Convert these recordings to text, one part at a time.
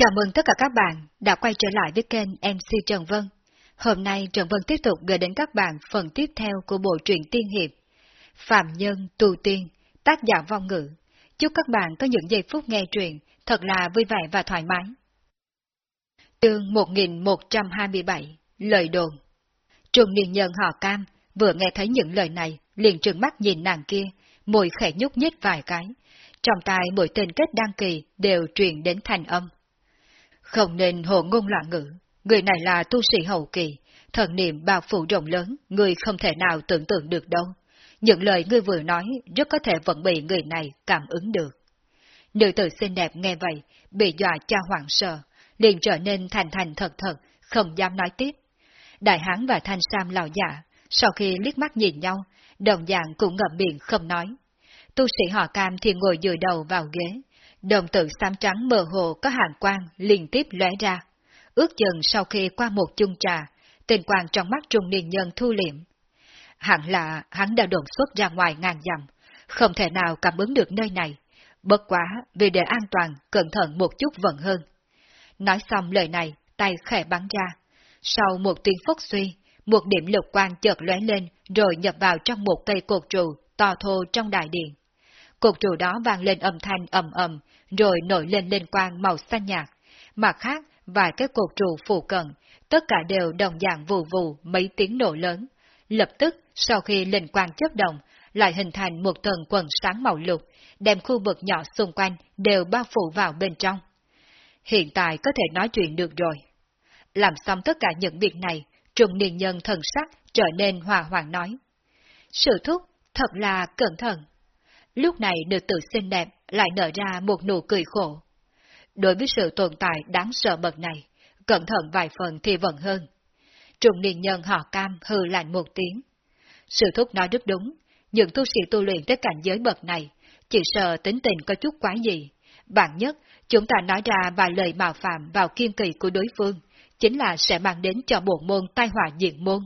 Chào mừng tất cả các bạn đã quay trở lại với kênh MC Trần Vân. Hôm nay Trần Vân tiếp tục gửi đến các bạn phần tiếp theo của bộ truyện tiên hiệp Phạm Nhân Tu Tiên, tác giả vong ngữ. Chúc các bạn có những giây phút nghe truyện thật là vui vẻ và thoải mái. Chương 1127 Lời đồn Trung niên nhân họ cam vừa nghe thấy những lời này liền trừng mắt nhìn nàng kia, môi khẽ nhúc nhích vài cái. Trong tai mỗi tên kết đăng kỳ đều truyền đến thành âm. Không nên hồ ngôn loạn ngữ, người này là tu sĩ hậu kỳ, thần niệm bao phủ rộng lớn, người không thể nào tưởng tượng được đâu. Những lời ngươi vừa nói rất có thể vẫn bị người này cảm ứng được. Nữ tử xinh đẹp nghe vậy, bị dọa cho hoảng sợ, liền trở nên thành thành thật thật, không dám nói tiếp. Đại hán và thanh sam lão giả, sau khi liếc mắt nhìn nhau, đồng dạng cũng ngậm miệng không nói. Tu sĩ họ cam thì ngồi dựa đầu vào ghế, đồng tử xám trắng mờ hồ có hàng quang liên tiếp lóe ra. Ước chừng sau khi qua một chung trà, tình quang trong mắt trung niên nhân thu liệm. Hẳn là hắn đã đồn xuất ra ngoài ngàn dặm, không thể nào cảm ứng được nơi này. Bất quá, vì để an toàn, cẩn thận một chút vẫn hơn. Nói xong lời này, tay khẽ bắn ra. Sau một tiếng phốc suy, một điểm lục quang chợt lóe lên rồi nhập vào trong một cây cột trụ to thô trong đại điện. Cột trụ đó vang lên âm thanh ầm ầm, rồi nổi lên lên quang màu xanh nhạt. Mặt khác, vài cái cột trụ phụ cận, tất cả đều đồng dạng vù vù mấy tiếng nổ lớn. Lập tức, sau khi lên quang chấp động, lại hình thành một tầng quần sáng màu lục, đem khu vực nhỏ xung quanh đều bao phủ vào bên trong. Hiện tại có thể nói chuyện được rồi. Làm xong tất cả những việc này, trùng niên nhân thần sắc trở nên hòa hoàng nói. Sự thúc, thật là cẩn thận. Lúc này nữ tử xinh đẹp lại nở ra một nụ cười khổ. Đối với sự tồn tại đáng sợ bậc này, cẩn thận vài phần thì vẫn hơn. Trùng niên nhân họ cam hư lạnh một tiếng. Sự thúc nói rất đúng, những tu sĩ tu luyện tới cảnh giới bậc này, chỉ sợ tính tình có chút quá gì. Bạn nhất, chúng ta nói ra vài lời mạo phạm vào kiên kỳ của đối phương, chính là sẽ mang đến cho bộ môn tai họa diện môn.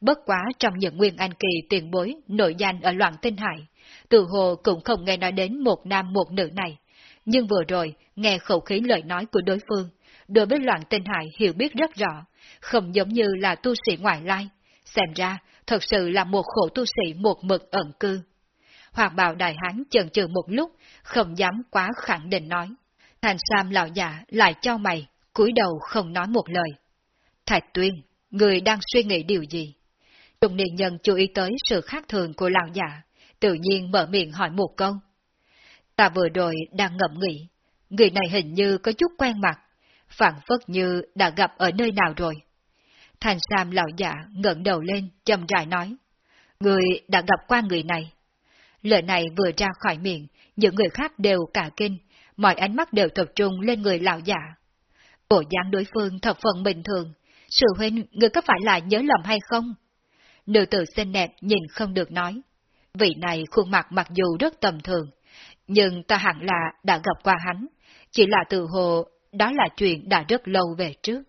Bất quá trong những nguyên anh kỳ tiền bối nội danh ở loạn tinh hải, từ hồ cũng không nghe nói đến một nam một nữ này. Nhưng vừa rồi, nghe khẩu khí lời nói của đối phương, đối với loạn tinh hải hiểu biết rất rõ, không giống như là tu sĩ ngoại lai. Xem ra, thật sự là một khổ tu sĩ một mực ẩn cư. Hoàng bào đại hán chần chừ một lúc, không dám quá khẳng định nói. Thành Sam lão giả lại cho mày, cúi đầu không nói một lời. Thạch Tuyên, người đang suy nghĩ điều gì? Trung niên nhân chú ý tới sự khác thường của lão giả tự nhiên mở miệng hỏi một câu. Ta vừa rồi đang ngậm nghĩ, người này hình như có chút quen mặt, phản phất như đã gặp ở nơi nào rồi. Thành Sam lão giả ngẩng đầu lên, chậm rãi nói. Người đã gặp qua người này. Lời này vừa ra khỏi miệng, những người khác đều cả kinh, mọi ánh mắt đều tập trung lên người lão giả. Bộ dáng đối phương thật phần bình thường, sự huynh, người có phải là nhớ lầm hay không? Nữ tử xinh đẹp nhìn không được nói. Vị này khuôn mặt mặc dù rất tầm thường, nhưng ta hẳn là đã gặp qua hắn, chỉ là từ hồ, đó là chuyện đã rất lâu về trước.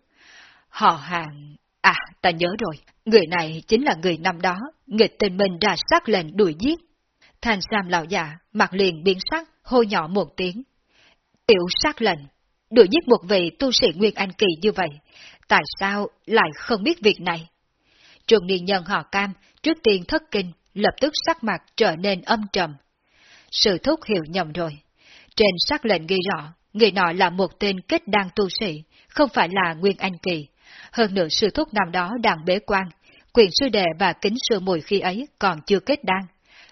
Họ hàng... À, ta nhớ rồi, người này chính là người năm đó, nghịch tên mình ra sát lệnh đuổi giết. thành Sam lão già, mặt liền biến sắc, hô nhỏ một tiếng. Tiểu sát lệnh, đuổi giết một vị tu sĩ Nguyên Anh Kỳ như vậy, tại sao lại không biết việc này? Trường niên nhân họ cam, trước tiên thất kinh, lập tức sắc mặt trở nên âm trầm. Sự thúc hiểu nhầm rồi. Trên sắc lệnh ghi rõ, người nọ là một tên kết đăng tu sĩ, không phải là Nguyên Anh Kỳ. Hơn nữa sư thúc năm đó đang bế quan, quyền sư đệ và kính sư mùi khi ấy còn chưa kết đăng.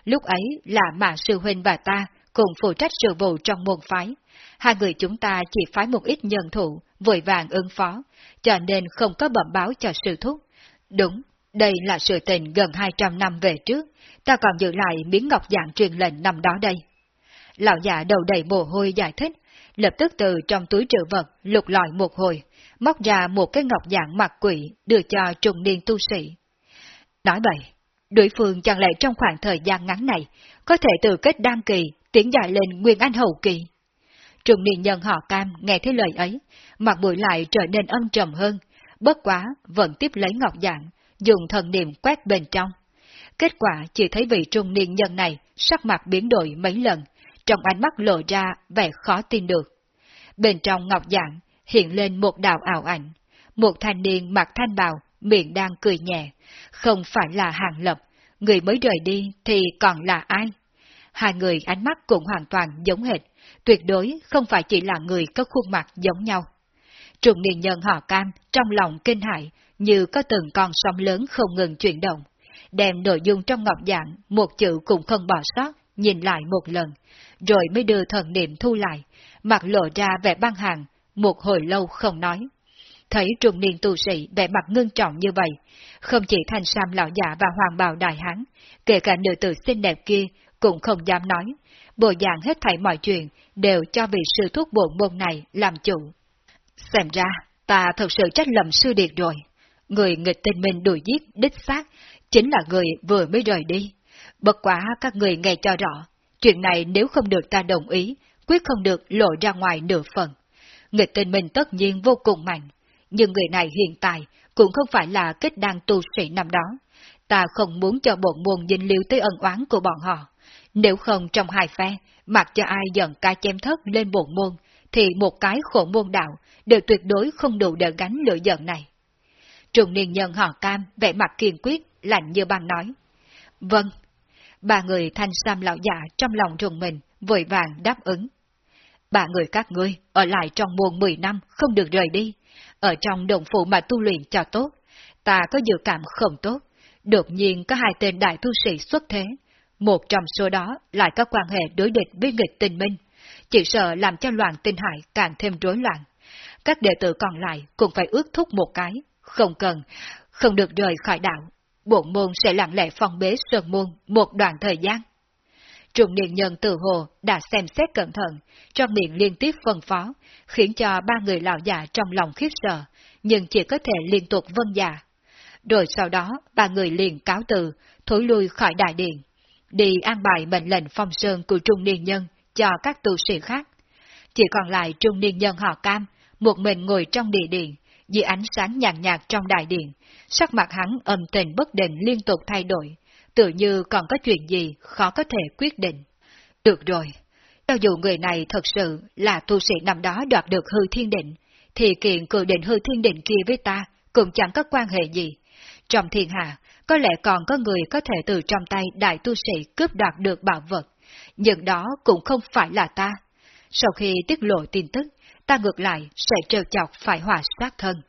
Lúc ấy là mà sư huynh và ta cùng phụ trách sự vụ trong môn phái. Hai người chúng ta chỉ phái một ít nhân thủ, vội vàng ứng phó, cho nên không có bẩm báo cho sư thúc. Đúng, đây là sự tình gần 200 năm về trước, ta còn giữ lại miếng ngọc dạng truyền lệnh năm đó đây. Lão già đầu đầy mồ hôi giải thích, lập tức từ trong túi trữ vật lục lọi một hồi, móc ra một cái ngọc dạng mặt quỷ đưa cho trùng niên tu sĩ. Nói vậy, đối phương chẳng lẽ trong khoảng thời gian ngắn này có thể từ kết đăng kỳ tiến dài lên nguyên anh hậu kỳ. Trùng niên nhân họ cam nghe thấy lời ấy, mặt mũi lại trở nên âm trầm hơn, bất quá vẫn tiếp lấy ngọc dạng, dùng thần niệm quét bên trong. Kết quả chỉ thấy vị trung niên nhân này sắc mặt biến đổi mấy lần, trong ánh mắt lộ ra vẻ khó tin được. Bên trong ngọc dạng hiện lên một đạo ảo ảnh. Một thanh niên mặc thanh bào, miệng đang cười nhẹ. Không phải là hàng lập, người mới rời đi thì còn là ai? Hai người ánh mắt cũng hoàn toàn giống hệt, tuyệt đối không phải chỉ là người có khuôn mặt giống nhau. Trùng niên nhân họ cam trong lòng kinh hại, như có từng con sóng lớn không ngừng chuyển động. Đem nội dung trong ngọc dạng, một chữ cũng không bỏ sót, nhìn lại một lần, rồi mới đưa thần niệm thu lại, mặt lộ ra vẻ băng hàng, một hồi lâu không nói. Thấy trùng niên tu sĩ vẻ mặt ngưng trọng như vậy, không chỉ thanh sam lão giả và hoàng bào đại hán, kể cả nữ tử xinh đẹp kia cũng không dám nói, bộ dạng hết thảy mọi chuyện đều cho vị sư thuốc bộ môn này làm chủ. Xem ra, ta thật sự trách lầm sư điệt rồi. Người nghịch tên mình đuổi giết đích xác, chính là người vừa mới rời đi. Bất quá các người nghe cho rõ, chuyện này nếu không được ta đồng ý, quyết không được lộ ra ngoài nửa phần. Nghịch tên mình tất nhiên vô cùng mạnh, nhưng người này hiện tại cũng không phải là kết đang tu sĩ năm đó. Ta không muốn cho bộ môn dinh lưu tới ân oán của bọn họ. Nếu không trong hai phe, mặc cho ai dần ca chém thất lên bộ môn, thì một cái khổ môn đạo đều tuyệt đối không đủ để gánh lửa giận này. Trùng niên nhân họ cam, vẻ mặt kiên quyết, lạnh như băng nói. Vâng. Ba người thanh sam lão giả trong lòng trùng mình, vội vàng đáp ứng. Ba người các ngươi ở lại trong muôn 10 năm không được rời đi, ở trong đồng phụ mà tu luyện cho tốt. Ta có dự cảm không tốt, đột nhiên có hai tên đại tu sĩ xuất thế, một trong số đó lại có quan hệ đối địch với nghịch tình minh, chỉ sợ làm cho loạn tinh hải càng thêm rối loạn. Các đệ tử còn lại cũng phải ước thúc một cái, không cần, không được rời khỏi đạo. Bổn môn sẽ lặng lẽ phong bế sơn môn một đoạn thời gian. Trùng niên nhân tự hồ đã xem xét cẩn thận, trong miệng liên tiếp phân phó, khiến cho ba người lão già trong lòng khiếp sợ, nhưng chỉ có thể liên tục vân dạ. Rồi sau đó, ba người liền cáo từ, thối lui khỏi đại điện, đi an bài mệnh lệnh phong sơn của trung niên nhân cho các tu sĩ khác. Chỉ còn lại trung niên nhân họ cam, một mình ngồi trong địa điện, dưới ánh sáng nhàn nhạt trong đại điện, sắc mặt hắn âm tình bất định liên tục thay đổi, tự như còn có chuyện gì khó có thể quyết định. Được rồi, cho dù người này thật sự là tu sĩ năm đó đoạt được hư thiên định, thì kiện cự định hư thiên định kia với ta cũng chẳng có quan hệ gì. Trong thiên hạ, có lẽ còn có người có thể từ trong tay đại tu sĩ cướp đoạt được bảo vật, nhưng đó cũng không phải là ta. Sau khi tiết lộ tin tức, ta ngược lại sẽ trêu chọc phải hòa sát thân.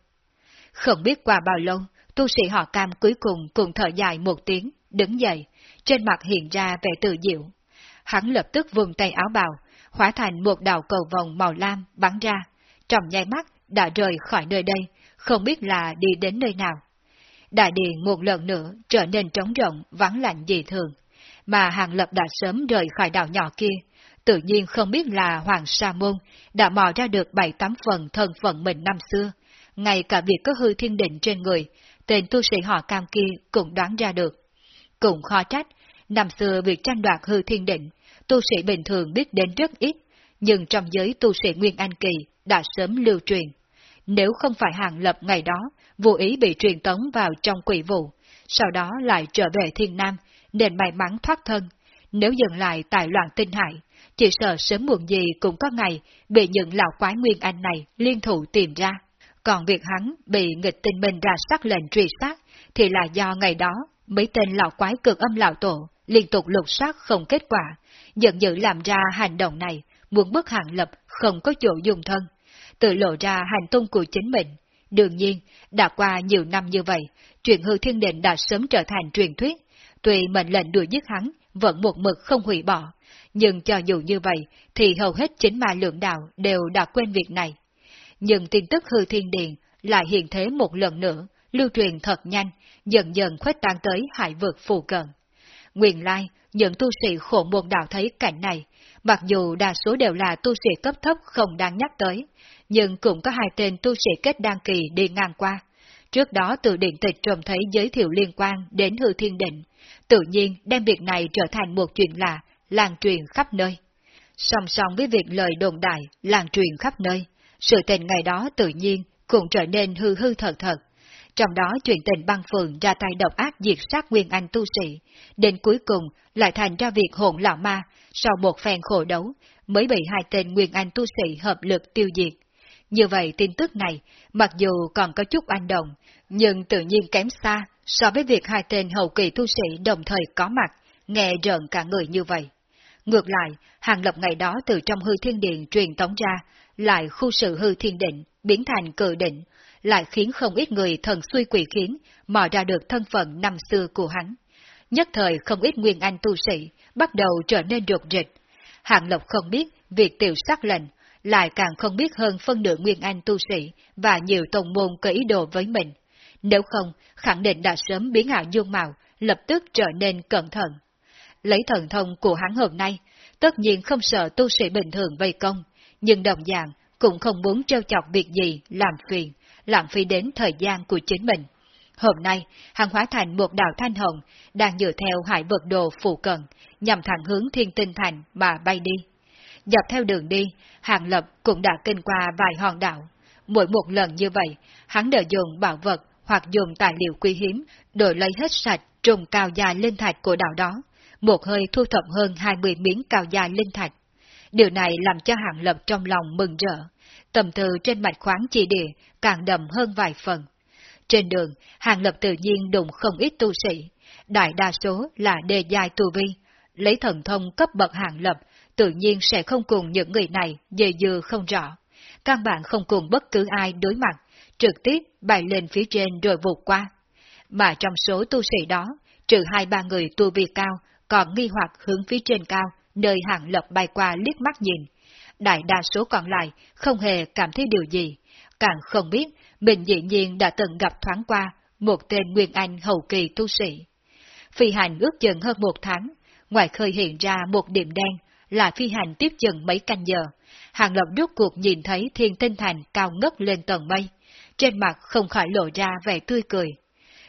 Không biết qua bao lâu, tu sĩ họ cam cuối cùng cùng thở dài một tiếng, đứng dậy, trên mặt hiện ra vẻ tự diệu. Hắn lập tức vùng tay áo bào, hóa thành một đạo cầu vòng màu lam bắn ra, trong nháy mắt đã rời khỏi nơi đây, không biết là đi đến nơi nào. Đại điện một lần nữa trở nên trống rộng, vắng lạnh dị thường, mà Hàng Lập đã sớm rời khỏi đảo nhỏ kia, tự nhiên không biết là Hoàng Sa Môn đã mò ra được bảy tám phần thân phận mình năm xưa, ngay cả việc có hư thiên định trên người, tên tu sĩ họ cam kia cũng đoán ra được. Cũng khó trách, năm xưa việc tranh đoạt hư thiên định, tu sĩ bình thường biết đến rất ít, nhưng trong giới tu sĩ Nguyên Anh Kỳ đã sớm lưu truyền. Nếu không phải hàng lập ngày đó, vô ý bị truyền tống vào trong quỷ vụ, sau đó lại trở về thiên nam, nên may mắn thoát thân. Nếu dừng lại tại loạn tinh hải, chỉ sợ sớm muộn gì cũng có ngày bị những lão quái Nguyên Anh này liên thủ tìm ra. Còn việc hắn bị nghịch tinh minh ra sắc lệnh truy sát, thì là do ngày đó mấy tên lão quái cực âm lão tổ liên tục lục soát không kết quả, giận dữ làm ra hành động này, muốn bức hạng lập không có chỗ dùng thân, tự lộ ra hành tung của chính mình. Đương nhiên, đã qua nhiều năm như vậy, chuyện hư thiên định đã sớm trở thành truyền thuyết, tuy mệnh lệnh đuổi giết hắn vẫn một mực không hủy bỏ, nhưng cho dù như vậy thì hầu hết chính ma lượng đạo đều đã quên việc này. Nhưng tin tức hư thiên điện lại hiện thế một lần nữa, lưu truyền thật nhanh, dần dần khuếch tán tới hải vực phù cận. Nguyên lai, những tu sĩ khổ môn đạo thấy cảnh này, mặc dù đa số đều là tu sĩ cấp thấp không đáng nhắc tới, nhưng cũng có hai tên tu sĩ kết đăng kỳ đi ngang qua. Trước đó từ điện tịch trông thấy giới thiệu liên quan đến hư thiên định, tự nhiên đem việc này trở thành một chuyện lạ, lan truyền khắp nơi. Song song với việc lời đồn đại, lan truyền khắp nơi, sự tình ngày đó tự nhiên cũng trở nên hư hư thật thật. Trong đó chuyện tình băng phượng ra tay độc ác diệt sát Nguyên Anh tu sĩ, đến cuối cùng lại thành ra việc hỗn lão ma, sau một phen khổ đấu, mới bị hai tên Nguyên Anh tu sĩ hợp lực tiêu diệt. Như vậy tin tức này, mặc dù còn có chút anh động, nhưng tự nhiên kém xa so với việc hai tên hậu kỳ tu sĩ đồng thời có mặt, nghe rợn cả người như vậy. Ngược lại, Hàng Lập ngày đó từ trong hư thiên điện truyền tống ra, lại khu sự hư thiên định, biến thành cự định, lại khiến không ít người thần suy quỷ khiến, mò ra được thân phận năm xưa của hắn. Nhất thời không ít nguyên anh tu sĩ, bắt đầu trở nên rụt rịch. Hàng Lộc không biết việc tiểu sắc lệnh, lại càng không biết hơn phân nửa nguyên anh tu sĩ và nhiều tông môn có ý đồ với mình. Nếu không, khẳng định đã sớm biến ảo dung mạo, lập tức trở nên cẩn thận. Lấy thần thông của hắn hôm nay, tất nhiên không sợ tu sĩ bình thường vây công, nhưng đồng dạng cũng không muốn trêu chọc việc gì làm phiền, lãng phí đến thời gian của chính mình. Hôm nay, hắn hóa thành một đạo thanh hồng, đang dựa theo hải vật đồ phụ cận, nhằm thẳng hướng thiên tinh thành mà bay đi. Dọc theo đường đi, Hàng Lập cũng đã kinh qua vài hòn đảo. Mỗi một lần như vậy, hắn đều dùng bảo vật hoặc dùng tài liệu quý hiếm, đổi lấy hết sạch trùng cao dài linh thạch của đảo đó, một hơi thu thập hơn 20 miếng cao dài linh thạch. Điều này làm cho Hàng Lập trong lòng mừng rỡ, tầm từ trên mạch khoáng chỉ địa càng đậm hơn vài phần. Trên đường, Hàng Lập tự nhiên đụng không ít tu sĩ, đại đa số là đề dài tu vi, lấy thần thông cấp bậc Hàng Lập, tự nhiên sẽ không cùng những người này dề dừa không rõ. Căn bản không cùng bất cứ ai đối mặt, trực tiếp bay lên phía trên rồi vụt qua. Mà trong số tu sĩ đó, trừ hai ba người tu vi cao, còn nghi hoặc hướng phía trên cao, nơi Hàng lộc bay qua liếc mắt nhìn. Đại đa số còn lại không hề cảm thấy điều gì, càng không biết mình dĩ nhiên đã từng gặp thoáng qua một tên Nguyên Anh hậu kỳ tu sĩ. Phi hành ước chừng hơn một tháng, ngoài khơi hiện ra một điểm đen, là phi hành tiếp chừng mấy canh giờ. Hàng Lập rút cuộc nhìn thấy thiên tinh thành cao ngất lên tầng mây, trên mặt không khỏi lộ ra vẻ tươi cười.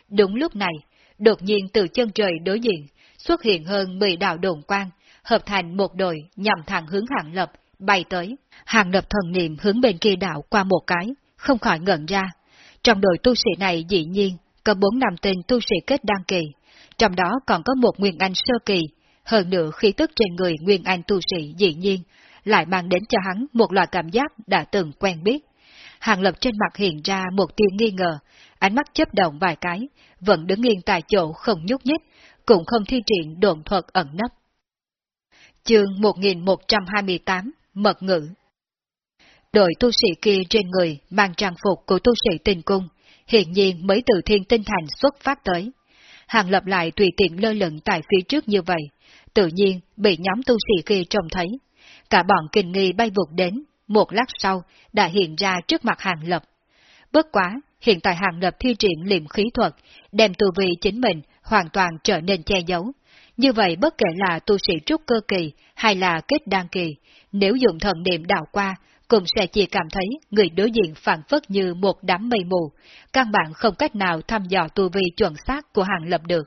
Đúng lúc này, đột nhiên từ chân trời đối diện, xuất hiện hơn 10 đạo đồn quang, hợp thành một đội nhằm thẳng hướng Hàng Lập, bay tới. Hàng Lập thần niệm hướng bên kia đảo qua một cái, không khỏi ngẩn ra. Trong đội tu sĩ này dĩ nhiên có bốn năm tên tu sĩ kết đăng kỳ, trong đó còn có một nguyên anh sơ kỳ, hơn nữa khí tức trên người nguyên anh tu sĩ dĩ nhiên, lại mang đến cho hắn một loại cảm giác đã từng quen biết. Hàng lập trên mặt hiện ra một tia nghi ngờ, ánh mắt chớp động vài cái, vẫn đứng yên tại chỗ không nhúc nhích, cũng không thi triển đồn thuật ẩn nấp. Chương 1128 Mật ngữ Đội tu sĩ kia trên người mang trang phục của tu sĩ tinh cung, hiện nhiên mới từ thiên tinh thành xuất phát tới. Hàng lập lại tùy tiện lơ lửng tại phía trước như vậy, tự nhiên bị nhóm tu sĩ kia trông thấy. Cả bọn kinh nghi bay vụt đến, một lát sau đã hiện ra trước mặt hàng lập. Bất quá, hiện tại hàng lập thi triển liệm khí thuật, đem tu vi chính mình hoàn toàn trở nên che giấu. Như vậy bất kể là tu sĩ trúc cơ kỳ hay là kết đan kỳ, nếu dùng thần niệm đào qua, cũng sẽ chỉ cảm thấy người đối diện phản phất như một đám mây mù, căn bản không cách nào thăm dò tu vi chuẩn xác của hàng lập được.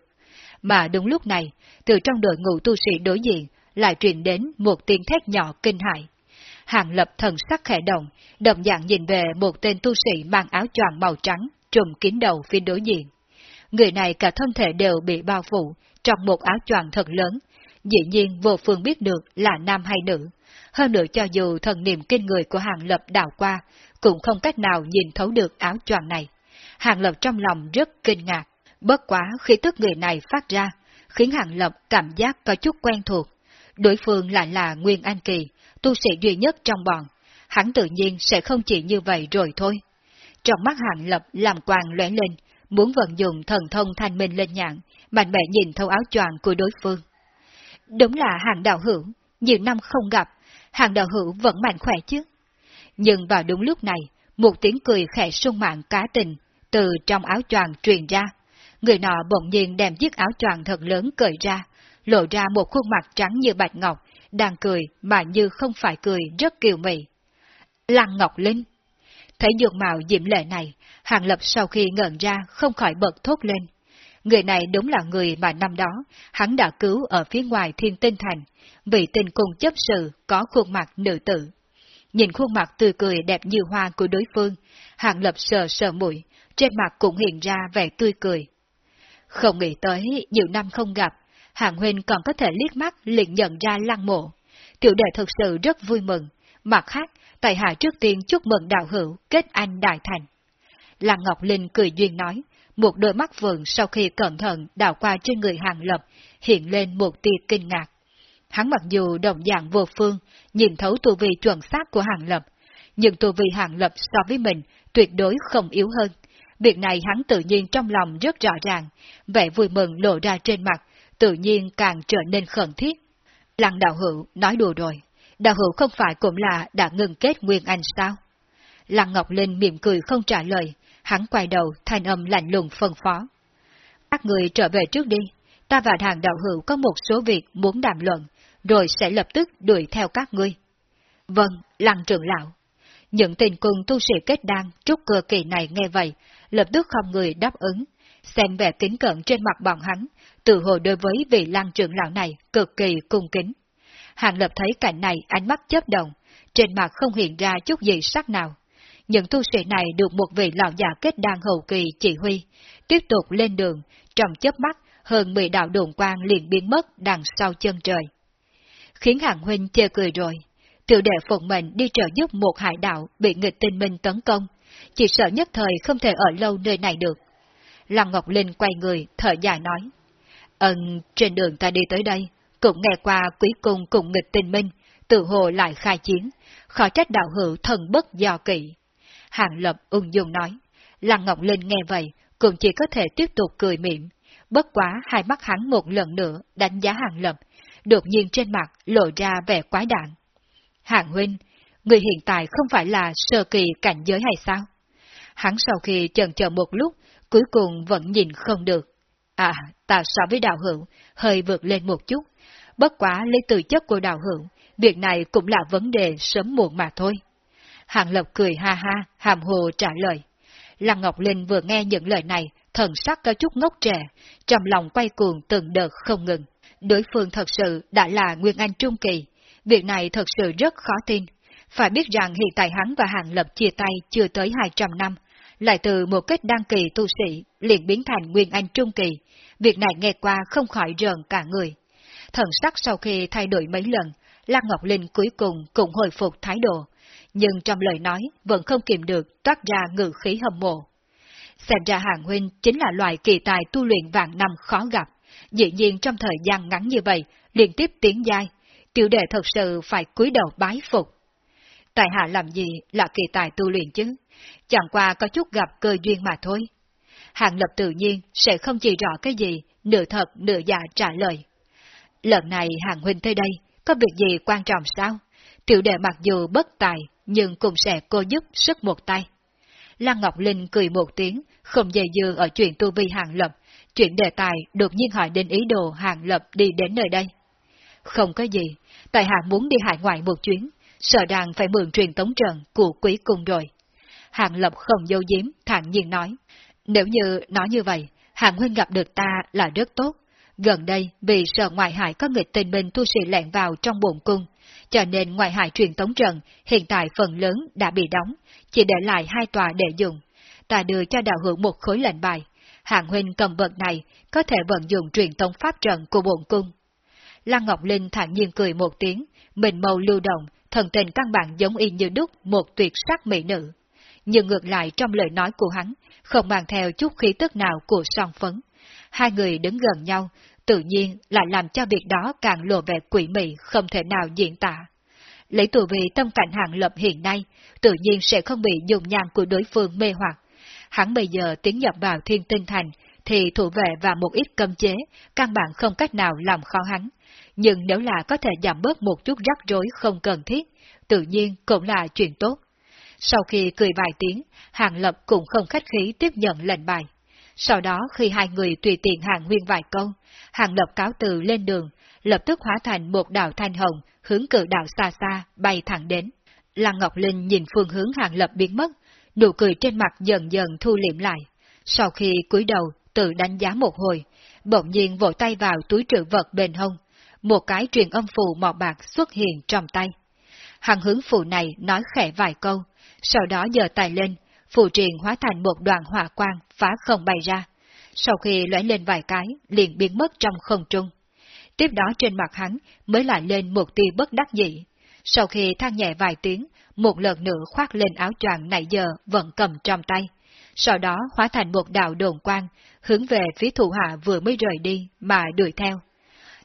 Mà đúng lúc này, từ trong đội ngũ tu sĩ đối diện, lại truyền đến một tiếng thét nhỏ kinh hại. Hàng lập thần sắc khẽ động, động dạng nhìn về một tên tu sĩ mang áo choàng màu trắng, trùm kín đầu phía đối diện. Người này cả thân thể đều bị bao phủ, trong một áo choàng thật lớn, dĩ nhiên vô phương biết được là nam hay nữ. Hơn nữa cho dù thần niệm kinh người của Hàng Lập đào qua, cũng không cách nào nhìn thấu được áo choàng này. Hàng Lập trong lòng rất kinh ngạc, bất quá khi tức người này phát ra, khiến Hàng Lập cảm giác có chút quen thuộc. Đối phương lại là Nguyên An Kỳ, tu sĩ duy nhất trong bọn, hắn tự nhiên sẽ không chỉ như vậy rồi thôi. Trong mắt Hàng Lập làm quàng lóe lên, muốn vận dụng thần thông thanh minh lên nhạn, mạnh mẽ nhìn thấu áo choàng của đối phương. Đúng là hàng đạo hữu, nhiều năm không gặp, hàng đạo hữu vẫn mạnh khỏe chứ. Nhưng vào đúng lúc này, một tiếng cười khẽ sung mạng cá tình từ trong áo choàng truyền ra. Người nọ bỗng nhiên đem chiếc áo choàng thật lớn cởi ra, lộ ra một khuôn mặt trắng như bạch ngọc, đang cười mà như không phải cười rất kiều mị. Lăng Ngọc Linh Thấy dược mạo diễm lệ này, Hàng Lập sau khi ngẩn ra không khỏi bật thốt lên. Người này đúng là người mà năm đó hắn đã cứu ở phía ngoài thiên tinh thành, vị tình cùng chấp sự có khuôn mặt nữ tử. Nhìn khuôn mặt tươi cười đẹp như hoa của đối phương, Hàng Lập sờ sờ mũi, trên mặt cũng hiện ra vẻ tươi cười. Không nghĩ tới nhiều năm không gặp, Hàng Huynh còn có thể liếc mắt liền nhận ra lăng mộ. Tiểu đệ thực sự rất vui mừng, mặt khác tại hạ trước tiên chúc mừng đạo hữu kết anh đại thành. Lăng Ngọc Linh cười duyên nói, một đôi mắt vườn sau khi cẩn thận đào qua trên người hàng lập, hiện lên một tia kinh ngạc. Hắn mặc dù đồng dạng vô phương, nhìn thấu tu vi chuẩn xác của hàng lập, nhưng tu vi hàng lập so với mình tuyệt đối không yếu hơn. Việc này hắn tự nhiên trong lòng rất rõ ràng, vẻ vui mừng lộ ra trên mặt, tự nhiên càng trở nên khẩn thiết. Lăng đạo hữu nói đùa rồi, đạo hữu không phải cũng là đã ngừng kết Nguyên Anh sao? Lăng Ngọc Linh mỉm cười không trả lời, hắn quay đầu thanh âm lạnh lùng phân phó. Các người trở về trước đi, ta và hàng đạo hữu có một số việc muốn đàm luận, rồi sẽ lập tức đuổi theo các ngươi. Vâng, Lăng trưởng lão. Những tình cung tu sĩ kết đan trúc cơ kỳ này nghe vậy, lập tức không người đáp ứng, xem vẻ kính cận trên mặt bọn hắn, tự hồ đối với vị Lăng trưởng lão này cực kỳ cung kính. Hàng lập thấy cảnh này ánh mắt chớp động, trên mặt không hiện ra chút gì sắc nào. Những tu sĩ này được một vị lão già kết đan hậu kỳ chỉ huy, tiếp tục lên đường, trong chớp mắt hơn 10 đạo đồn quang liền biến mất đằng sau chân trời. Khiến hàng huynh chê cười rồi, tiểu đệ phụng mệnh đi trợ giúp một hải đạo bị nghịch tinh minh tấn công, chỉ sợ nhất thời không thể ở lâu nơi này được. Lăng Ngọc Linh quay người, thở dài nói. Ừm, trên đường ta đi tới đây, cũng nghe qua quý cung cùng nghịch tinh minh, tự hồ lại khai chiến, khó trách đạo hữu thần bất do kỵ. Hàng Lập ung dung nói. Lăng Ngọc Linh nghe vậy, cũng chỉ có thể tiếp tục cười miệng. Bất quá hai mắt hắn một lần nữa đánh giá Hàng Lập, đột nhiên trên mặt lộ ra vẻ quái đạn. Hàng Huynh, người hiện tại không phải là sơ kỳ cảnh giới hay sao? Hắn sau khi chần chờ một lúc, cuối cùng vẫn nhìn không được. À, ta so với đạo hữu, hơi vượt lên một chút. Bất quá lấy từ chất của đạo hữu, việc này cũng là vấn đề sớm muộn mà thôi. Hàng Lập cười ha ha, hàm hồ trả lời. Lăng Ngọc Linh vừa nghe những lời này, thần sắc có chút ngốc trẻ, trong lòng quay cuồng từng đợt không ngừng. Đối phương thật sự đã là Nguyên Anh Trung Kỳ, việc này thật sự rất khó tin. Phải biết rằng hiện tại hắn và Hàng Lập chia tay chưa tới 200 năm, lại từ một kết đăng kỳ tu sĩ liền biến thành Nguyên Anh Trung Kỳ, việc này nghe qua không khỏi rờn cả người. Thần sắc sau khi thay đổi mấy lần, Lăng Ngọc Linh cuối cùng cũng hồi phục thái độ, nhưng trong lời nói vẫn không kìm được toát ra ngự khí hâm mộ. Xem ra Hàng Huynh chính là loại kỳ tài tu luyện vạn năm khó gặp, dĩ nhiên trong thời gian ngắn như vậy, liên tiếp tiến giai, tiểu đệ thật sự phải cúi đầu bái phục. Tại hạ làm gì là kỳ tài tu luyện chứ, chẳng qua có chút gặp cơ duyên mà thôi. Hàng lập tự nhiên sẽ không chỉ rõ cái gì, nửa thật nửa giả trả lời. Lần này Hàng Huynh tới đây, có việc gì quan trọng sao? Tiểu đệ mặc dù bất tài, nhưng cũng sẽ cô giúp sức một tay. Lan Ngọc Linh cười một tiếng, không dây dưa ở chuyện tu vi hàng lập, chuyện đề tài đột nhiên hỏi đến ý đồ hàng lập đi đến nơi đây. Không có gì, tại hạ muốn đi hải ngoại một chuyến, sợ rằng phải mượn truyền tống trần của quý cung rồi. Hàng lập không dâu diếm, thản nhiên nói, nếu như nói như vậy, hàng huynh gặp được ta là rất tốt. Gần đây, vì sợ ngoại hải có nghịch tình mình tu sĩ lẹn vào trong bồn cung, cho nên ngoại hải truyền tống trận hiện tại phần lớn đã bị đóng, chỉ để lại hai tòa để dùng. Ta đưa cho đạo hữu một khối lệnh bài, hạng huynh cầm vật này có thể vận dụng truyền tống pháp trận của bổn cung. Lăng Ngọc Linh thản nhiên cười một tiếng, mình màu lưu động, thần tình căn bản giống y như đúc một tuyệt sắc mỹ nữ. Nhưng ngược lại trong lời nói của hắn, không mang theo chút khí tức nào của song phấn. Hai người đứng gần nhau, tự nhiên lại làm cho việc đó càng lộ vẻ quỷ mị không thể nào diễn tả. Lấy tù vị tâm cảnh hạng lập hiện nay, tự nhiên sẽ không bị dùng nhang của đối phương mê hoặc. Hắn bây giờ tiến nhập vào thiên tinh thành, thì thủ vệ và một ít cấm chế, căn bản không cách nào làm khó hắn. Nhưng nếu là có thể giảm bớt một chút rắc rối không cần thiết, tự nhiên cũng là chuyện tốt. Sau khi cười vài tiếng, Hàng Lập cũng không khách khí tiếp nhận lệnh bài. Sau đó khi hai người tùy tiện hàng nguyên vài câu, hàng lập cáo từ lên đường, lập tức hóa thành một đạo thanh hồng, hướng cự đạo xa xa, bay thẳng đến. Lăng Ngọc Linh nhìn phương hướng hàng lập biến mất, nụ cười trên mặt dần dần thu liệm lại. Sau khi cúi đầu, tự đánh giá một hồi, bỗng nhiên vỗ tay vào túi trữ vật bên hông, một cái truyền âm phù màu bạc xuất hiện trong tay. Hàng hướng phù này nói khẽ vài câu, sau đó giơ tay lên, phù triền hóa thành một đoàn hỏa quang phá không bay ra. Sau khi lóe lên vài cái, liền biến mất trong không trung. Tiếp đó trên mặt hắn mới lại lên một tia bất đắc dĩ. Sau khi than nhẹ vài tiếng, một lần nữa khoác lên áo choàng nãy giờ vẫn cầm trong tay. Sau đó hóa thành một đạo đồn quang, hướng về phía thủ hạ vừa mới rời đi mà đuổi theo.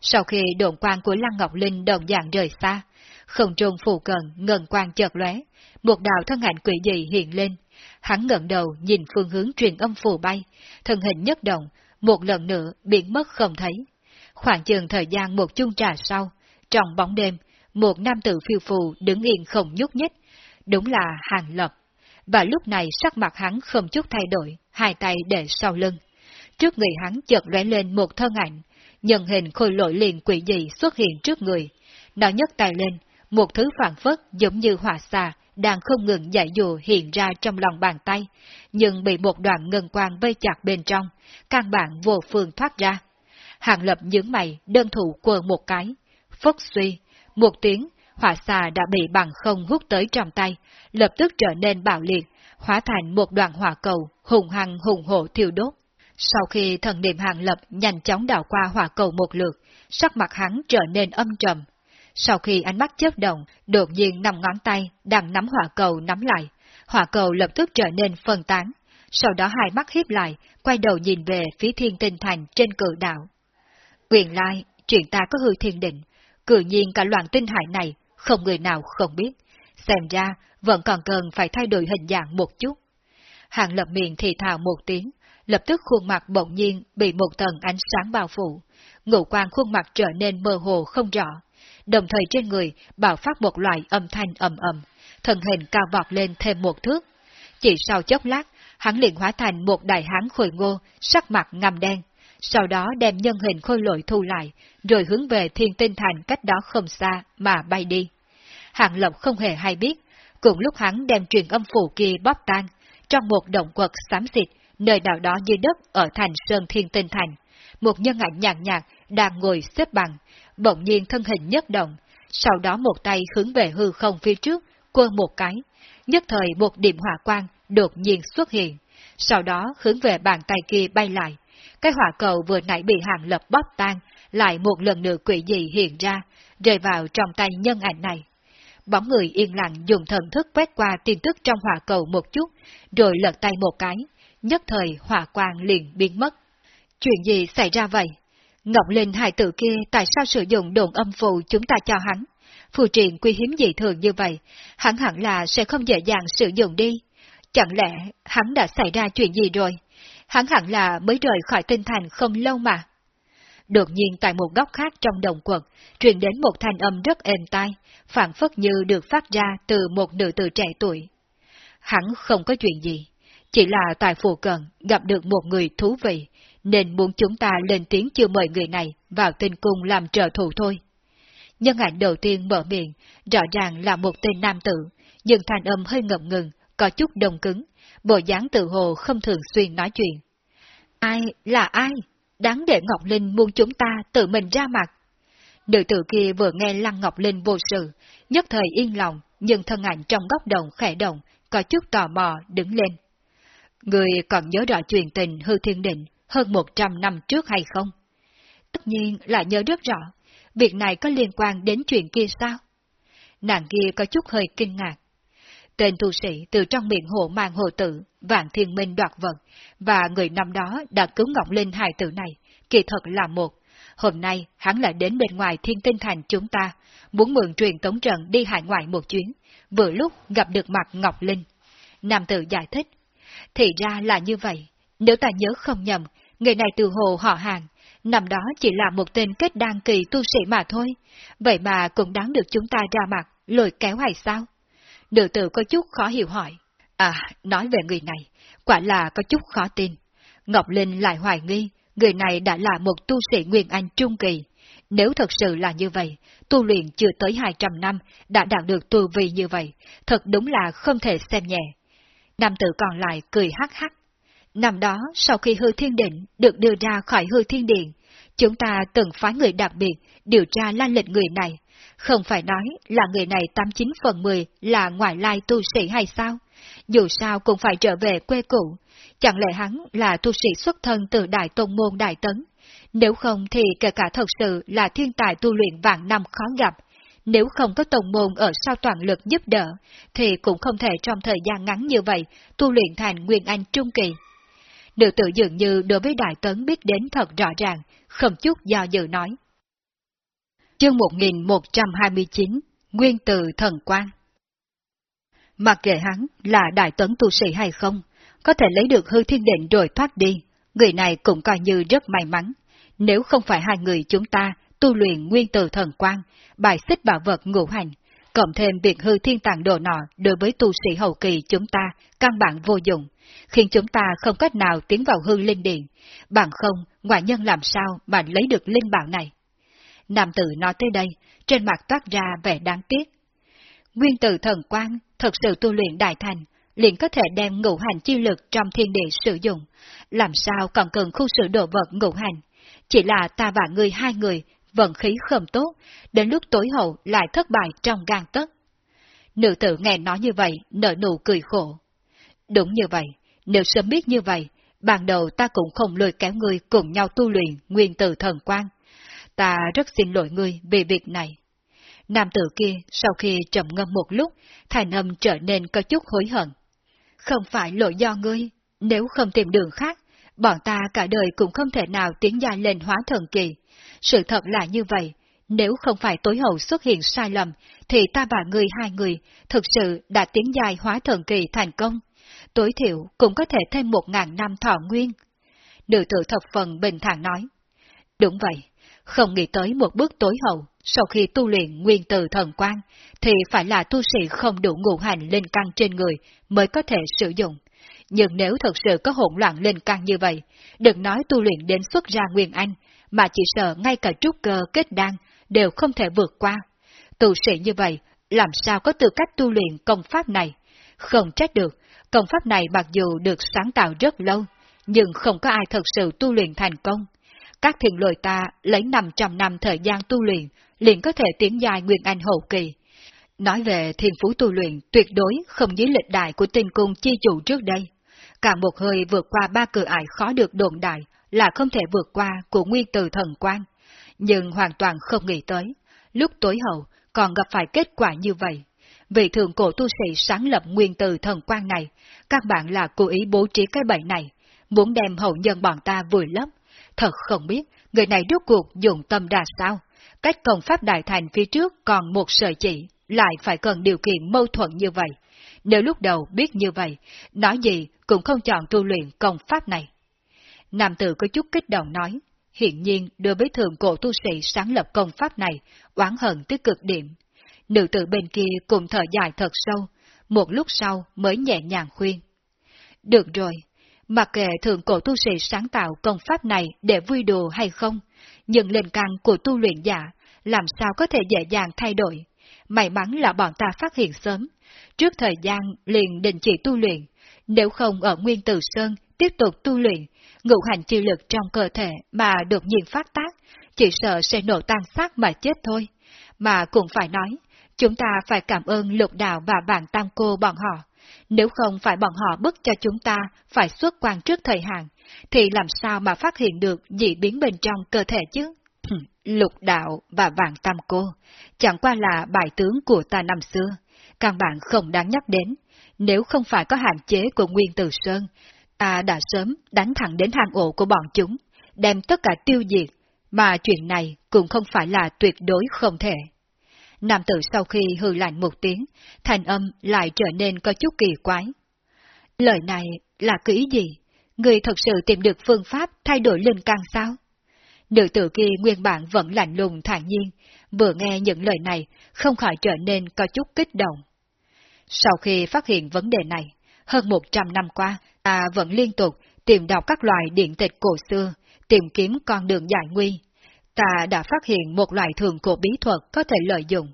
Sau khi đồn quang của Lăng Ngọc Linh đồng dạng rời xa, không trung phù cận ngần quang chợt lóe, một đạo thân ảnh quỷ dị hiện lên. Hắn ngẩng đầu nhìn phương hướng truyền âm phù bay, thân hình nhất động, một lần nữa biến mất không thấy. Khoảng chừng thời gian một chung trà sau, trong bóng đêm, một nam tử phiêu phù đứng yên không nhúc nhích, đúng là hàng lập. Và lúc này sắc mặt hắn không chút thay đổi, hai tay để sau lưng. Trước người hắn chợt lóe lên một thân ảnh, nhân hình khôi lỗi liền quỷ dị xuất hiện trước người. Nó nhấc tay lên, một thứ phản phất giống như hỏa xà đang không ngừng dạy dù hiện ra trong lòng bàn tay, nhưng bị một đoạn ngân quang vây chặt bên trong, căn bản vô phương thoát ra. Hàng lập nhướng mày đơn thủ quờ một cái, phất suy, một tiếng, hỏa xà đã bị bằng không hút tới trong tay, lập tức trở nên bạo liệt, hóa thành một đoạn hỏa cầu, hùng hăng hùng hổ thiêu đốt. Sau khi thần niệm hàng lập nhanh chóng đảo qua hỏa cầu một lượt, sắc mặt hắn trở nên âm trầm. Sau khi ánh mắt chớp động, đột nhiên nằm ngón tay đang nắm hỏa cầu nắm lại, hỏa cầu lập tức trở nên phân tán. Sau đó hai mắt hiếp lại, quay đầu nhìn về phía thiên tinh thành trên cự đạo. Quyền lai, chuyện ta có hư thiên định, cử nhiên cả loạn tinh hải này, không người nào không biết. Xem ra, vẫn còn cần phải thay đổi hình dạng một chút. Hàng lập miệng thì thào một tiếng, lập tức khuôn mặt bỗng nhiên bị một tầng ánh sáng bao phủ, ngũ quan khuôn mặt trở nên mơ hồ không rõ, đồng thời trên người bạo phát một loại âm thanh ầm ầm, thân hình cao vọt lên thêm một thước. Chỉ sau chốc lát, hắn liền hóa thành một đại hán khôi ngô, sắc mặt ngầm đen, sau đó đem nhân hình khôi lội thu lại, rồi hướng về thiên tinh thành cách đó không xa mà bay đi. Hạng Lộc không hề hay biết, cùng lúc hắn đem truyền âm phủ kia bóp tan, trong một động quật xám xịt, nơi nào đó dưới đất ở thành Sơn Thiên Tinh Thành, một nhân ảnh nhàn nhạt đang ngồi xếp bằng, bỗng nhiên thân hình nhất động, sau đó một tay hướng về hư không phía trước, quơ một cái, nhất thời một điểm hỏa quang đột nhiên xuất hiện, sau đó hướng về bàn tay kia bay lại. Cái hỏa cầu vừa nãy bị hàng lập bóp tan, lại một lần nữa quỷ dị hiện ra, rơi vào trong tay nhân ảnh này. Bóng người yên lặng dùng thần thức quét qua tin tức trong hỏa cầu một chút, rồi lật tay một cái, nhất thời hỏa quang liền biến mất. Chuyện gì xảy ra vậy? Ngọc Linh hài tử kia tại sao sử dụng đồn âm phù chúng ta cho hắn? Phù truyền quy hiếm dị thường như vậy, hắn hẳn là sẽ không dễ dàng sử dụng đi. Chẳng lẽ hắn đã xảy ra chuyện gì rồi? Hắn hẳn là mới rời khỏi tinh thành không lâu mà. Đột nhiên tại một góc khác trong đồng quật, truyền đến một thanh âm rất êm tai, phản phất như được phát ra từ một nữ tử trẻ tuổi. Hắn không có chuyện gì, chỉ là tại phù cận gặp được một người thú vị, nên muốn chúng ta lên tiếng chưa mời người này vào tinh cung làm trợ thủ thôi. Nhân ảnh đầu tiên mở miệng, rõ ràng là một tên nam tử, nhưng thanh âm hơi ngậm ngừng, có chút đông cứng, bộ dáng tự hồ không thường xuyên nói chuyện. Ai, là ai? Đáng để Ngọc Linh muốn chúng ta tự mình ra mặt. Nữ tử kia vừa nghe Lăng Ngọc Linh vô sự, nhất thời yên lòng, nhưng thân ảnh trong góc đồng khẽ động, có chút tò mò đứng lên. Người còn nhớ rõ chuyện tình hư thiên định hơn một trăm năm trước hay không? Tất nhiên là nhớ rất rõ, việc này có liên quan đến chuyện kia sao? Nàng kia có chút hơi kinh ngạc. Tên tu sĩ từ trong miệng hộ mang hồ tử, vạn thiên minh đoạt vật, và người năm đó đã cứu Ngọc Linh hài tử này, kỳ thật là một. Hôm nay hắn lại đến bên ngoài thiên tinh thành chúng ta, muốn mượn truyền tống trận đi hải ngoại một chuyến, vừa lúc gặp được mặt Ngọc Linh. Nam tử giải thích, thì ra là như vậy, nếu ta nhớ không nhầm, người này từ hồ họ hàng, năm đó chỉ là một tên kết đăng kỳ tu sĩ mà thôi, vậy mà cũng đáng được chúng ta ra mặt, lôi kéo hay sao? Nữ tử có chút khó hiểu hỏi. À, nói về người này, quả là có chút khó tin. Ngọc Linh lại hoài nghi, người này đã là một tu sĩ Nguyên Anh Trung Kỳ. Nếu thật sự là như vậy, tu luyện chưa tới 200 năm đã đạt được tu vi như vậy, thật đúng là không thể xem nhẹ. Nam tử còn lại cười hắc hắc. Năm đó, sau khi hư thiên định được đưa ra khỏi hư thiên điện, chúng ta từng phái người đặc biệt điều tra lan lịch người này. Không phải nói là người này 89 phần 10 là ngoại lai tu sĩ hay sao? Dù sao cũng phải trở về quê cũ. Chẳng lẽ hắn là tu sĩ xuất thân từ Đại Tôn Môn Đại Tấn? Nếu không thì kể cả thật sự là thiên tài tu luyện vạn năm khó gặp, nếu không có tông môn ở sau toàn lực giúp đỡ, thì cũng không thể trong thời gian ngắn như vậy tu luyện thành Nguyên Anh Trung Kỳ. Nữ tử dường như đối với Đại Tấn biết đến thật rõ ràng, không chút do dự nói. Chương 1129 Nguyên từ thần quan Mặc kệ hắn là Đại Tấn tu sĩ hay không, có thể lấy được hư thiên định rồi thoát đi, người này cũng coi như rất may mắn. Nếu không phải hai người chúng ta tu luyện nguyên từ thần quan, bài xích bảo vật ngũ hành, cộng thêm việc hư thiên tàng đồ nọ đối với tu sĩ hậu kỳ chúng ta căn bản vô dụng, khiến chúng ta không cách nào tiến vào hư linh điện, bằng không, ngoại nhân làm sao mà lấy được linh bảo này. Nam tử nói tới đây, trên mặt toát ra vẻ đáng tiếc. Nguyên tử thần quan thật sự tu luyện đại thành, liền có thể đem ngũ hành chi lực trong thiên địa sử dụng, làm sao còn cần khu sự đồ vật ngũ hành. Chỉ là ta và ngươi hai người, vận khí không tốt, đến lúc tối hậu lại thất bại trong gan tất. Nữ tử nghe nói như vậy, nở nụ cười khổ. Đúng như vậy, nếu sớm biết như vậy, ban đầu ta cũng không lôi kéo ngươi cùng nhau tu luyện nguyên tử thần quan. Ta rất xin lỗi ngươi vì việc này. Nam tử kia sau khi trầm ngâm một lúc, thành âm trở nên có chút hối hận. Không phải lỗi do ngươi, nếu không tìm đường khác, bọn ta cả đời cũng không thể nào tiến gia lên hóa thần kỳ. Sự thật là như vậy, nếu không phải tối hậu xuất hiện sai lầm, thì ta và ngươi hai người thực sự đã tiến dài hóa thần kỳ thành công. Tối thiểu cũng có thể thêm một ngàn năm thọ nguyên. Nữ tử thập phần bình thản nói. Đúng vậy, không nghĩ tới một bước tối hậu, sau khi tu luyện nguyên từ thần quan, thì phải là tu sĩ không đủ ngũ hành lên căn trên người mới có thể sử dụng. Nhưng nếu thật sự có hỗn loạn lên căn như vậy, đừng nói tu luyện đến xuất ra Nguyên Anh, mà chỉ sợ ngay cả trúc cơ kết đan đều không thể vượt qua. Tu sĩ như vậy, làm sao có tư cách tu luyện công pháp này? Không trách được, công pháp này mặc dù được sáng tạo rất lâu, nhưng không có ai thật sự tu luyện thành công. Các thiền lội ta lấy 500 năm thời gian tu luyện, liền có thể tiến dài Nguyên Anh hậu kỳ. Nói về thiền phú tu luyện tuyệt đối không dưới lịch đại của tinh cung chi chủ trước đây. Cả một hơi vượt qua ba cửa ải khó được đồn đại là không thể vượt qua của nguyên từ thần quan, nhưng hoàn toàn không nghĩ tới, lúc tối hậu còn gặp phải kết quả như vậy. Vị thượng cổ tu sĩ sáng lập nguyên từ thần quan này, các bạn là cố ý bố trí cái bẫy này, muốn đem hậu nhân bọn ta vùi lấp. Thật không biết, người này rốt cuộc dùng tâm đà sao? Cách công pháp đại thành phía trước còn một sợi chỉ, lại phải cần điều kiện mâu thuẫn như vậy. Nếu lúc đầu biết như vậy, nói gì cũng không chọn tu luyện công pháp này. Nam tử có chút kích động nói, hiện nhiên đối với thường cổ tu sĩ sáng lập công pháp này, oán hận tới cực điểm. Nữ tử bên kia cùng thở dài thật sâu, một lúc sau mới nhẹ nhàng khuyên. Được rồi, mặc kệ thường cổ tu sĩ sáng tạo công pháp này để vui đùa hay không, nhưng lên căn của tu luyện giả, làm sao có thể dễ dàng thay đổi. May mắn là bọn ta phát hiện sớm, trước thời gian liền đình chỉ tu luyện, nếu không ở Nguyên Tử Sơn tiếp tục tu luyện, ngũ hành chi lực trong cơ thể mà đột nhiên phát tác, chỉ sợ sẽ nổ tan xác mà chết thôi. Mà cũng phải nói, chúng ta phải cảm ơn lục đạo và bạn tam cô bọn họ. Nếu không phải bọn họ bức cho chúng ta phải xuất quan trước thời hạn, thì làm sao mà phát hiện được dị biến bên trong cơ thể chứ? lục đạo và vạn tam cô, chẳng qua là bài tướng của ta năm xưa, căn bản không đáng nhắc đến. Nếu không phải có hạn chế của Nguyên từ Sơn, ta đã sớm đánh thẳng đến hang ổ của bọn chúng, đem tất cả tiêu diệt, mà chuyện này cũng không phải là tuyệt đối không thể. Nam tử sau khi hư lạnh một tiếng, thành âm lại trở nên có chút kỳ quái. Lời này là kỹ gì? Người thật sự tìm được phương pháp thay đổi linh căn sao? Nữ tử kia nguyên bản vẫn lạnh lùng thản nhiên, vừa nghe những lời này không khỏi trở nên có chút kích động. Sau khi phát hiện vấn đề này, hơn một trăm năm qua, ta vẫn liên tục tìm đọc các loại điện tịch cổ xưa, tìm kiếm con đường giải nguy. Ta đã phát hiện một loại thường cổ bí thuật có thể lợi dụng.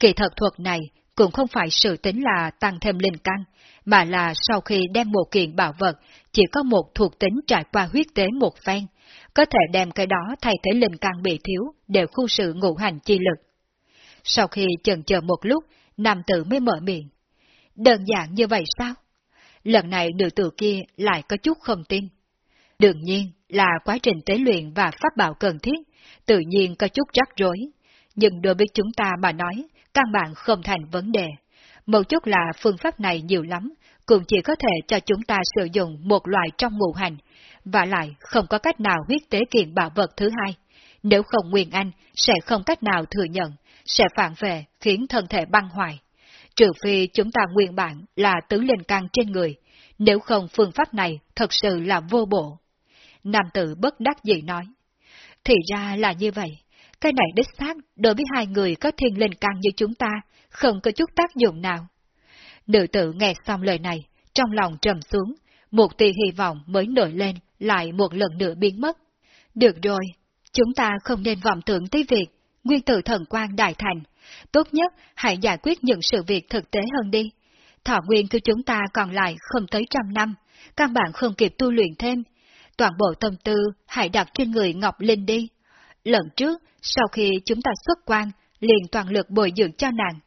Kỳ thật thuật này cũng không phải sự tính là tăng thêm linh căn, mà là sau khi đem một kiện bảo vật, chỉ có một thuộc tính trải qua huyết tế một phen, có thể đem cái đó thay thế linh căn bị thiếu để khu sự ngũ hành chi lực. Sau khi chần chờ một lúc, nam tử mới mở miệng. Đơn giản như vậy sao? Lần này nữ tử kia lại có chút không tin. Đương nhiên là quá trình tế luyện và pháp bảo cần thiết, tự nhiên có chút rắc rối. nhưng đối với chúng ta mà nói, căn bản không thành vấn đề. Một chút là phương pháp này nhiều lắm, cũng chỉ có thể cho chúng ta sử dụng một loại trong ngũ hành, và lại không có cách nào huyết tế kiện bảo vật thứ hai. Nếu không Nguyên Anh, sẽ không cách nào thừa nhận, sẽ phản về, khiến thân thể băng hoại. Trừ phi chúng ta nguyên bản là tứ linh căn trên người, nếu không phương pháp này thật sự là vô bộ. Nam tử bất đắc dĩ nói. Thì ra là như vậy. Cái này đích xác đối với hai người có thiên linh căn như chúng ta, không có chút tác dụng nào. Nữ tử nghe xong lời này, trong lòng trầm xuống, một tia hy vọng mới nổi lên, lại một lần nữa biến mất. Được rồi, chúng ta không nên vọng tưởng tới việc nguyên tử thần quan đại thành. Tốt nhất hãy giải quyết những sự việc thực tế hơn đi. Thọ nguyên của chúng ta còn lại không tới trăm năm, căn bản không kịp tu luyện thêm. Toàn bộ tâm tư hãy đặt trên người Ngọc Linh đi. Lần trước, sau khi chúng ta xuất quan, liền toàn lực bồi dưỡng cho nàng.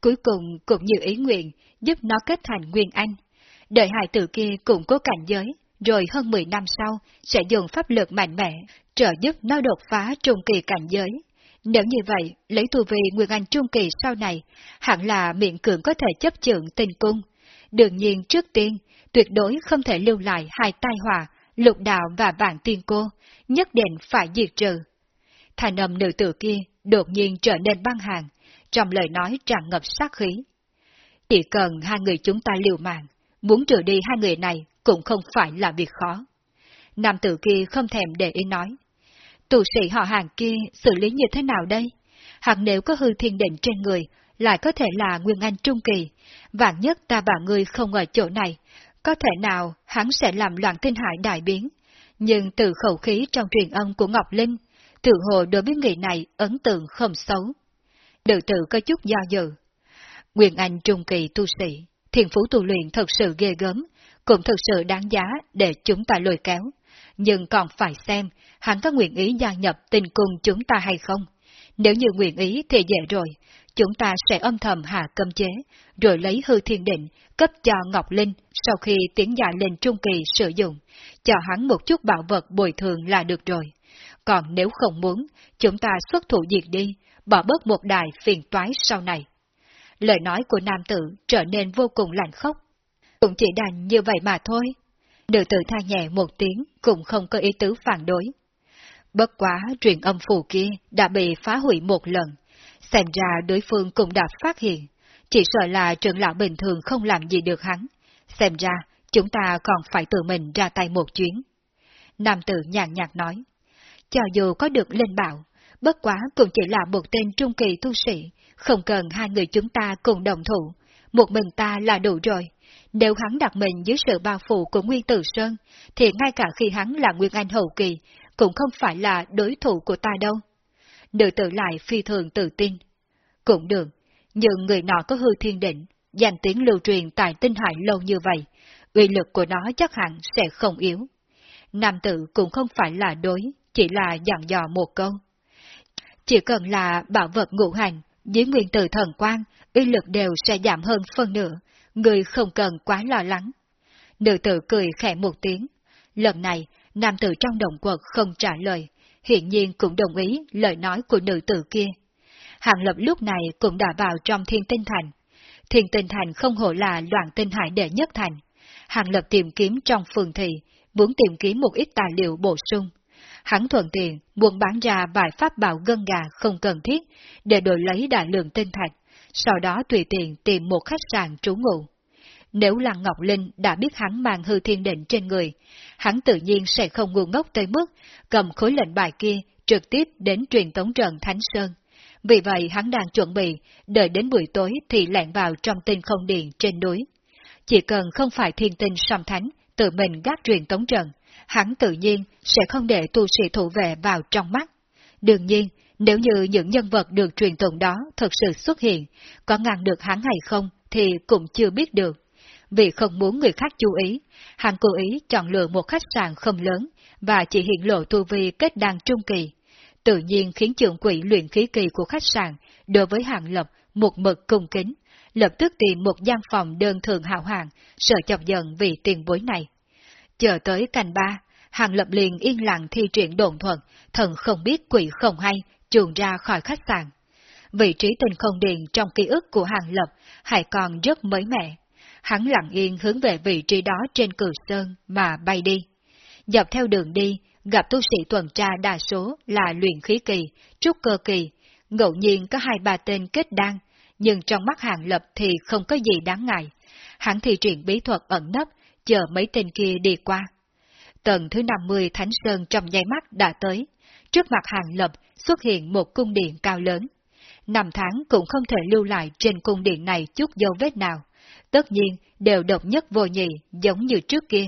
Cuối cùng cũng như ý nguyện, giúp nó kết thành Nguyên Anh. Đợi hài tử kia củng cố cảnh giới, rồi hơn 10 năm sau sẽ dùng pháp lực mạnh mẽ, trợ giúp nó đột phá trung kỳ cảnh giới. Nếu như vậy, lấy tu vi Nguyên Anh trung kỳ sau này, hẳn là miệng cường có thể chấp chưởng tình cung. Đương nhiên trước tiên, tuyệt đối không thể lưu lại hai tai họa, lục đạo và vạn tiên cô, nhất định phải diệt trừ. Thành âm nữ tử kia đột nhiên trở nên băng hàng, trong lời nói tràn ngập sát khí. Chỉ cần hai người chúng ta liều mạng, muốn trừ đi hai người này cũng không phải là việc khó. Nam tử kia không thèm để ý nói. Tù sĩ họ hàng kia xử lý như thế nào đây? Hẳn nếu có hư thiên định trên người, lại có thể là Nguyên Anh Trung Kỳ. Vạn nhất ta và ngươi không ở chỗ này, có thể nào hắn sẽ làm loạn thiên hải đại biến. Nhưng từ khẩu khí trong truyền âm của Ngọc Linh, tự hồ đối với người này ấn tượng không xấu. đệ tử có chút do dự. Nguyên Anh Trung Kỳ tu sĩ, thiền phú tu luyện thật sự ghê gớm, cũng thật sự đáng giá để chúng ta lôi kéo. Nhưng còn phải xem, hắn có nguyện ý gia nhập tình cung chúng ta hay không. Nếu như nguyện ý thì dễ rồi, chúng ta sẽ âm thầm hạ cấm chế, rồi lấy hư thiên định, cấp cho Ngọc Linh sau khi tiến dài lên trung kỳ sử dụng, cho hắn một chút bảo vật bồi thường là được rồi. Còn nếu không muốn, chúng ta xuất thủ diệt đi, bỏ bớt một đài phiền toái sau này. Lời nói của nam tử trở nên vô cùng lạnh khốc. Cũng chỉ đành như vậy mà thôi. Nữ tử tha nhẹ một tiếng, cũng không có ý tứ phản đối. Bất quá truyền âm phù kia đã bị phá hủy một lần, xem ra đối phương cũng đã phát hiện, chỉ sợ là trưởng lão bình thường không làm gì được hắn, xem ra chúng ta còn phải tự mình ra tay một chuyến. Nam tử nhàn nhạt nói, cho dù có được linh bảo, bất quá cũng chỉ là một tên trung kỳ tu sĩ, không cần hai người chúng ta cùng đồng thủ, một mình ta là đủ rồi. Nếu hắn đặt mình dưới sự bao phủ của Nguyên Tử Sơn, thì ngay cả khi hắn là Nguyên Anh hậu kỳ, cũng không phải là đối thủ của ta đâu. Nữ tử lại phi thường tự tin. Cũng được, nhưng người nọ có hư thiên định, danh tiếng lưu truyền tại tinh hải lâu như vậy, uy lực của nó chắc hẳn sẽ không yếu. Nam tử cũng không phải là đối, chỉ là dặn dò một câu. Chỉ cần là bảo vật ngũ hành, dưới nguyên tử thần quan, uy lực đều sẽ giảm hơn phân nửa, người không cần quá lo lắng. Nữ tử cười khẽ một tiếng. Lần này, nam tử trong động quật không trả lời, hiện nhiên cũng đồng ý lời nói của nữ tử kia. Hàng lập lúc này cũng đã vào trong thiên tinh thành. Thiên tinh thành không hổ là loạn tinh hải đệ nhất thành. Hàng lập tìm kiếm trong phường thị, muốn tìm kiếm một ít tài liệu bổ sung. Hắn thuận tiện buôn bán ra vài pháp bảo gân gà không cần thiết để đổi lấy đại lượng tinh thạch, sau đó tùy tiện tìm một khách sạn trú ngụ. Nếu là Ngọc Linh đã biết hắn mang hư thiên định trên người, hắn tự nhiên sẽ không ngu ngốc tới mức cầm khối lệnh bài kia trực tiếp đến truyền tống trận Thánh Sơn. Vì vậy hắn đang chuẩn bị, đợi đến buổi tối thì lẹn vào trong tinh không điện trên núi. Chỉ cần không phải thiên tinh song thánh, tự mình gác truyền tống trận, hắn tự nhiên sẽ không để tu sĩ thủ vệ vào trong mắt. Đương nhiên, nếu như những nhân vật được truyền tụng đó thật sự xuất hiện, có ngăn được hắn hay không thì cũng chưa biết được. Vì không muốn người khác chú ý, hắn cố ý chọn lựa một khách sạn không lớn và chỉ hiện lộ tu vi kết đàn trung kỳ. Tự nhiên khiến trưởng quỷ luyện khí kỳ của khách sạn đối với hạng lập một mực cung kính, lập tức tìm một gian phòng đơn thường hào hàng, sợ chọc giận vì tiền bối này. Chờ tới canh ba, hàng lập liền yên lặng thi triển đồn thuận, thần không biết quỷ không hay, chuồn ra khỏi khách sạn. vị trí tình không điện trong ký ức của Hàng Lập hãy còn rất mới mẻ. Hắn lặng yên hướng về vị trí đó trên cử sơn mà bay đi. Dọc theo đường đi, gặp tu sĩ tuần tra đa số là luyện khí kỳ, trúc cơ kỳ, ngẫu nhiên có hai ba tên kết đan, nhưng trong mắt Hàng Lập thì không có gì đáng ngại. Hắn thì triển bí thuật ẩn nấp, chờ mấy tên kia đi qua. Tầng thứ 50 Thánh Sơn trong nháy mắt đã tới. Trước mặt Hàng Lập xuất hiện một cung điện cao lớn. Năm tháng cũng không thể lưu lại trên cung điện này chút dấu vết nào. Tất nhiên đều độc nhất vô nhị giống như trước kia.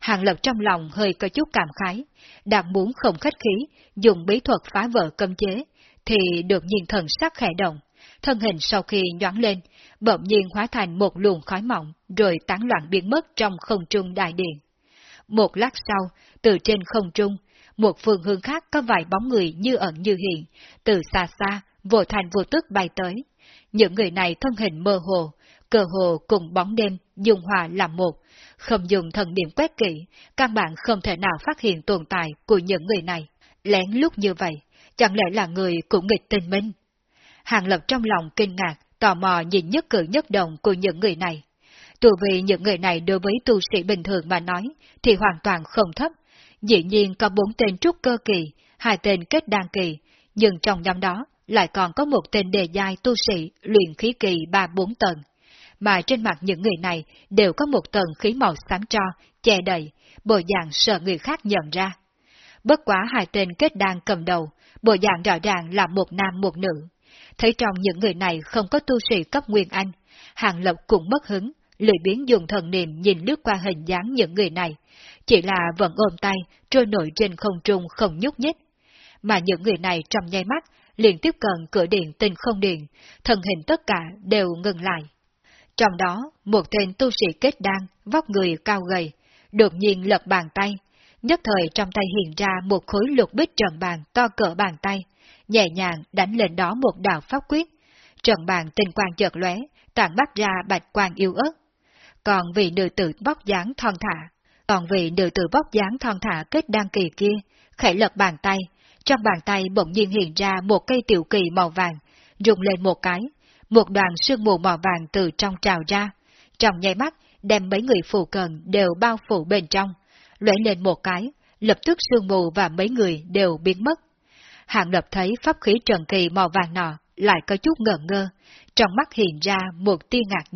Hàng Lập trong lòng hơi có chút cảm khái, đang muốn không khách khí, dùng bí thuật phá vỡ cấm chế, thì được nhìn thần sắc khẽ động. Thân hình sau khi nhoáng lên, bỗng nhiên hóa thành một luồng khói mỏng, rồi tán loạn biến mất trong không trung đại điện. Một lát sau, từ trên không trung, một phương hướng khác có vài bóng người như ẩn như hiện, từ xa xa, vô thành vô tức bay tới. Những người này thân hình mơ hồ, cơ hồ cùng bóng đêm, dùng hòa làm một, không dùng thần niệm quét kỹ, căn bản không thể nào phát hiện tồn tại của những người này. Lén lúc như vậy, chẳng lẽ là người cũng nghịch tình minh? Hàng Lập trong lòng kinh ngạc, tò mò nhìn nhất cử nhất động của những người này. Tù vì những người này đối với tu sĩ bình thường mà nói, thì hoàn toàn không thấp. Dĩ nhiên có bốn tên trúc cơ kỳ, hai tên kết đan kỳ, nhưng trong nhóm đó lại còn có một tên đề giai tu sĩ luyện khí kỳ ba bốn tầng. Mà trên mặt những người này đều có một tầng khí màu xám cho, che đầy, bộ dạng sợ người khác nhận ra. Bất quá hai tên kết đan cầm đầu, bộ dạng rõ ràng là một nam một nữ. Thấy trong những người này không có tu sĩ cấp Nguyên Anh, Hàng Lộc cũng mất hứng, lười biến dùng thần niệm nhìn lướt qua hình dáng những người này, chỉ là vẫn ôm tay, trôi nổi trên không trung không nhúc nhích. Mà những người này trong nháy mắt, liền tiếp cận cửa điện tinh không điện, thần hình tất cả đều ngừng lại. Trong đó, một tên tu sĩ kết đan, vóc người cao gầy, đột nhiên lật bàn tay, nhất thời trong tay hiện ra một khối lục bích trận bàn to cỡ bàn tay, nhẹ nhàng đánh lên đó một đạo pháp quyết. Trận bàn tình quang chợt lóe, tản bắt ra bạch quang yêu ớt. Còn vị nữ tử bóc dáng thon thả, còn vị nữ tử bóc dáng thon thả kết đan kỳ kia, khẽ lật bàn tay, trong bàn tay bỗng nhiên hiện ra một cây tiểu kỳ màu vàng, rung lên một cái, một đoàn sương mù màu vàng từ trong trào ra, trong nháy mắt đem mấy người phù cận đều bao phủ bên trong, lóe lên một cái, lập tức sương mù và mấy người đều biến mất. Hạng lập thấy pháp khí trần kỳ màu vàng nọ lại có chút ngờ ngơ, trong mắt hiện ra một tia ngạc